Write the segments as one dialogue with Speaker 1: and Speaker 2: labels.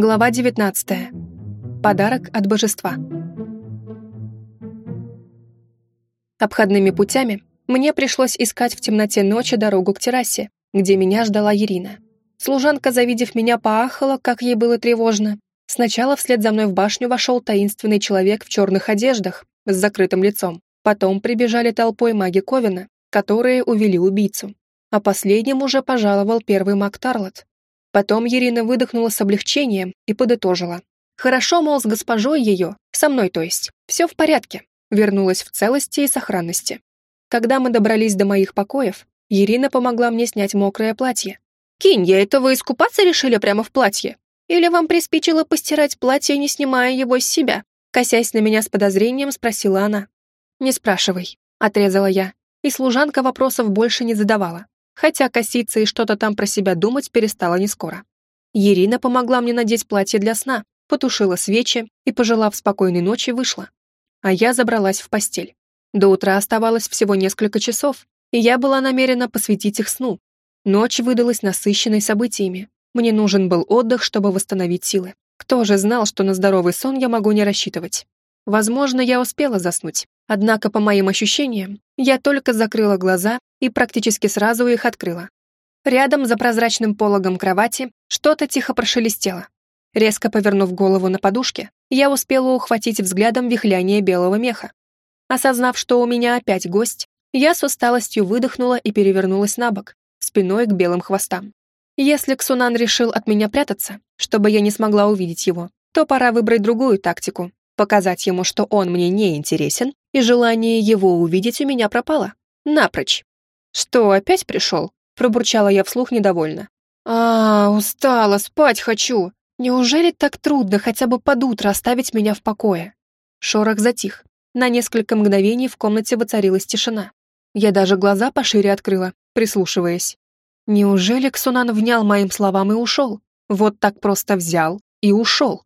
Speaker 1: Глава 19. Подарок от божества. Обходными путями мне пришлось искать в темноте ночи дорогу к террасе, где меня ждала Ирина. Служанка, завидев меня, поахала, как ей было тревожно. Сначала вслед за мной в башню вошел таинственный человек в черных одеждах с закрытым лицом. Потом прибежали толпой маги Ковина, которые увели убийцу. А последним уже пожаловал первый маг Тарлот. Потом Ирина выдохнула с облегчением и подытожила. «Хорошо, мол, с госпожой ее, со мной то есть, все в порядке». Вернулась в целости и сохранности. Когда мы добрались до моих покоев, Ирина помогла мне снять мокрое платье. «Кинь, я это вы искупаться решили прямо в платье? Или вам приспичило постирать платье, не снимая его с себя?» Косясь на меня с подозрением, спросила она. «Не спрашивай», — отрезала я, и служанка вопросов больше не задавала хотя коситься и что-то там про себя думать перестала не скоро. Ирина помогла мне надеть платье для сна, потушила свечи и, пожелав спокойной ночи, вышла. А я забралась в постель. До утра оставалось всего несколько часов, и я была намерена посвятить их сну. Ночь выдалась насыщенной событиями. Мне нужен был отдых, чтобы восстановить силы. Кто же знал, что на здоровый сон я могу не рассчитывать? Возможно, я успела заснуть. Однако, по моим ощущениям, я только закрыла глаза и практически сразу их открыла. Рядом, за прозрачным пологом кровати, что-то тихо прошелестело. Резко повернув голову на подушке, я успела ухватить взглядом вихляние белого меха. Осознав, что у меня опять гость, я с усталостью выдохнула и перевернулась на бок, спиной к белым хвостам. Если Ксунан решил от меня прятаться, чтобы я не смогла увидеть его, то пора выбрать другую тактику показать ему, что он мне не интересен, и желание его увидеть у меня пропало. Напрочь. «Что, опять пришел?» — пробурчала я вслух недовольно. «А, устала, спать хочу. Неужели так трудно хотя бы под утро оставить меня в покое?» Шорох затих. На несколько мгновений в комнате воцарилась тишина. Я даже глаза пошире открыла, прислушиваясь. Неужели Ксунан внял моим словам и ушел? Вот так просто взял и ушел.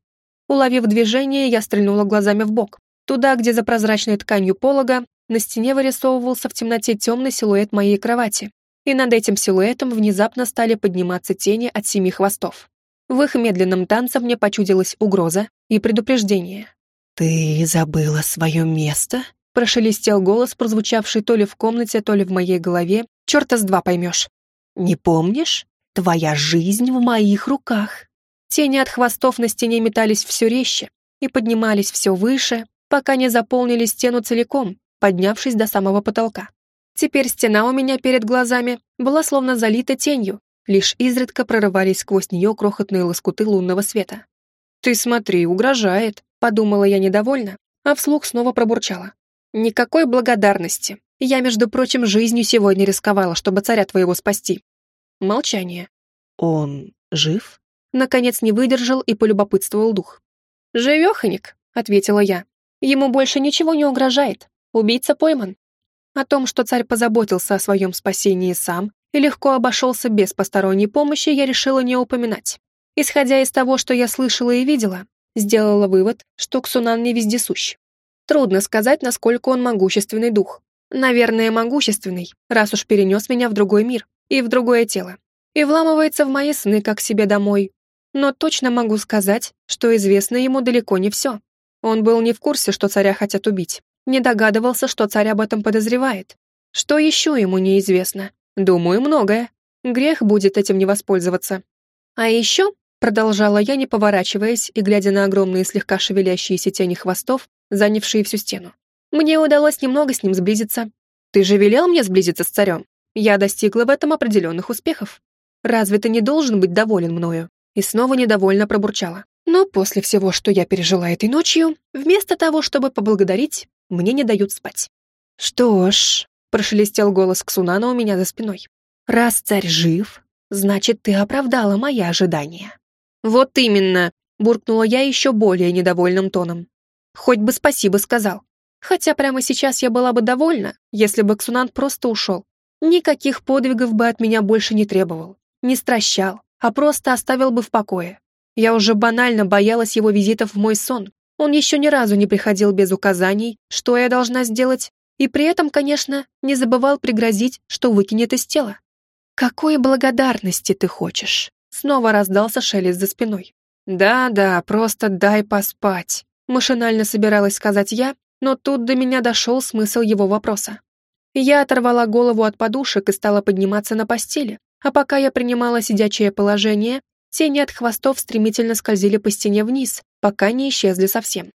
Speaker 1: Уловив движение, я стрельнула глазами в бок. Туда, где за прозрачной тканью полога на стене вырисовывался в темноте темный силуэт моей кровати. И над этим силуэтом внезапно стали подниматься тени от семи хвостов. В их медленном танце мне почудилась угроза и предупреждение.
Speaker 2: «Ты забыла свое место?»
Speaker 1: Прошелестел голос, прозвучавший то ли в комнате, то ли в моей голове. Черта с два поймешь.
Speaker 2: «Не помнишь? Твоя жизнь в моих руках».
Speaker 1: Тени от хвостов на стене метались все резче и поднимались все выше, пока не заполнили стену целиком, поднявшись до самого потолка. Теперь стена у меня перед глазами была словно залита тенью, лишь изредка прорывались сквозь нее крохотные лоскуты лунного света. «Ты смотри, угрожает», — подумала я недовольно, а вслух снова пробурчала. «Никакой благодарности. Я, между прочим, жизнью сегодня рисковала, чтобы царя твоего спасти». Молчание.
Speaker 2: «Он жив?»
Speaker 1: Наконец не выдержал и полюбопытствовал дух. «Живеханик», — ответила я. «Ему больше ничего не угрожает. Убийца пойман». О том, что царь позаботился о своем спасении сам и легко обошелся без посторонней помощи, я решила не упоминать. Исходя из того, что я слышала и видела, сделала вывод, что Ксунан не вездесущ. Трудно сказать, насколько он могущественный дух. Наверное, могущественный, раз уж перенес меня в другой мир и в другое тело. И вламывается в мои сны, как себе домой, но точно могу сказать, что известно ему далеко не все. Он был не в курсе, что царя хотят убить, не догадывался, что царь об этом подозревает. Что еще ему неизвестно? Думаю, многое. Грех будет этим не воспользоваться. А еще, продолжала я, не поворачиваясь и глядя на огромные слегка шевелящиеся тени хвостов, занявшие всю стену. Мне удалось немного с ним сблизиться. Ты же велел мне сблизиться с царем. Я достигла в этом определенных успехов. Разве ты не должен быть доволен мною? и снова недовольно пробурчала. Но после всего, что я пережила этой ночью, вместо того, чтобы поблагодарить, мне не дают спать. «Что ж», — прошелестел голос Ксунана у меня за спиной, «раз царь жив, значит, ты оправдала мои ожидания». «Вот именно», — буркнула я еще более недовольным тоном. «Хоть бы спасибо сказал. Хотя прямо сейчас я была бы довольна, если бы Ксунан просто ушел. Никаких подвигов бы от меня больше не требовал, не стращал, а просто оставил бы в покое. Я уже банально боялась его визитов в мой сон. Он еще ни разу не приходил без указаний, что я должна сделать, и при этом, конечно, не забывал пригрозить, что выкинет из тела. «Какой благодарности ты хочешь?» Снова раздался шелест за спиной. «Да-да, просто дай поспать», — машинально собиралась сказать я, но тут до меня дошел смысл его вопроса. Я оторвала голову от подушек и стала подниматься на постели, а пока я принимала сидячее положение, тени от хвостов стремительно скользили по стене вниз, пока не исчезли совсем.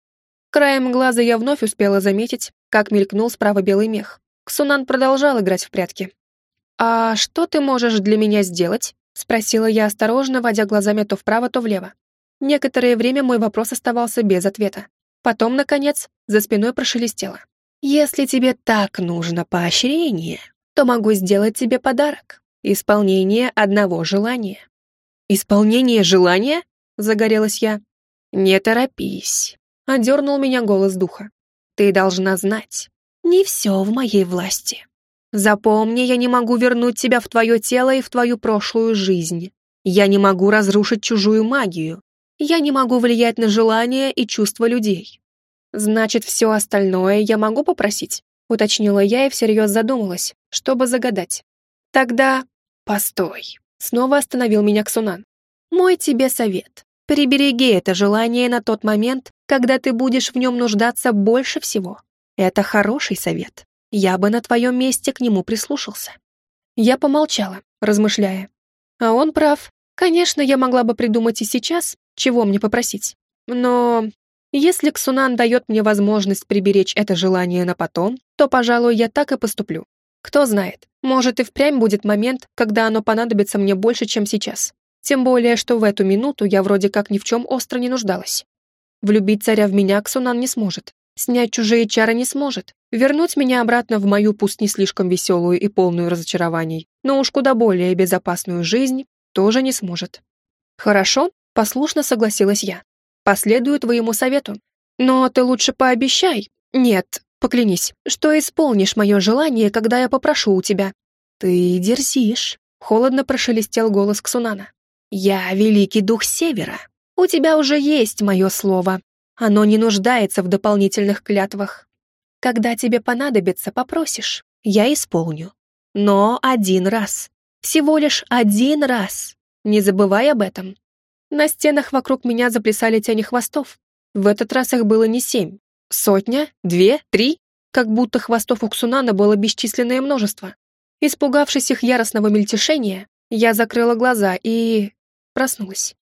Speaker 1: Краем глаза я вновь успела заметить, как мелькнул справа белый мех. Ксунан продолжал играть в прятки. «А что ты можешь для меня сделать?» — спросила я осторожно, водя глазами то вправо, то влево. Некоторое время мой вопрос оставался без ответа. Потом, наконец, за спиной прошелестело. «Если тебе так нужно поощрение, то могу сделать тебе подарок. Исполнение одного желания». «Исполнение желания?» — загорелась я. «Не торопись», — одернул меня голос духа. «Ты должна знать, не все в моей власти. Запомни, я не могу вернуть тебя в твое тело и в твою прошлую жизнь. Я не могу разрушить чужую магию. Я не могу влиять на желания и чувства людей. Значит, все остальное я могу попросить? Уточнила я и всерьез задумалась, чтобы загадать. Тогда... Постой. Снова остановил меня Ксунан. Мой тебе совет. Прибереги это желание на тот момент, когда ты будешь в нем нуждаться больше всего. Это хороший совет. Я бы на твоем месте к нему прислушался. Я помолчала, размышляя. А он прав. Конечно, я могла бы придумать и сейчас, чего мне попросить. Но если Ксунан дает мне возможность приберечь это желание на потом, то, пожалуй, я так и поступлю. Кто знает, может и впрямь будет момент, когда оно понадобится мне больше, чем сейчас. Тем более, что в эту минуту я вроде как ни в чем остро не нуждалась. Влюбить царя в меня Ксунан не сможет, Снять чужие чары не сможет. Вернуть меня обратно в мою, пусть не слишком веселую и полную разочарований, но уж куда более безопасную жизнь тоже не сможет. Хорошо, послушно согласилась я. Последую твоему совету. Но ты лучше пообещай. Нет, поклянись, что исполнишь мое желание, когда я попрошу у тебя. Ты дерзишь. Холодно прошелестел голос Ксунана. Я великий дух севера. У тебя уже есть мое слово, оно не нуждается в дополнительных клятвах. Когда тебе понадобится, попросишь, я исполню. Но один раз. Всего лишь один раз. Не забывай об этом. На стенах вокруг меня заплясали тени хвостов. В этот раз их было не семь. Сотня? Две? Три? Как будто хвостов у Ксунана было бесчисленное множество. Испугавшись их яростного мельтешения, я закрыла глаза и... проснулась.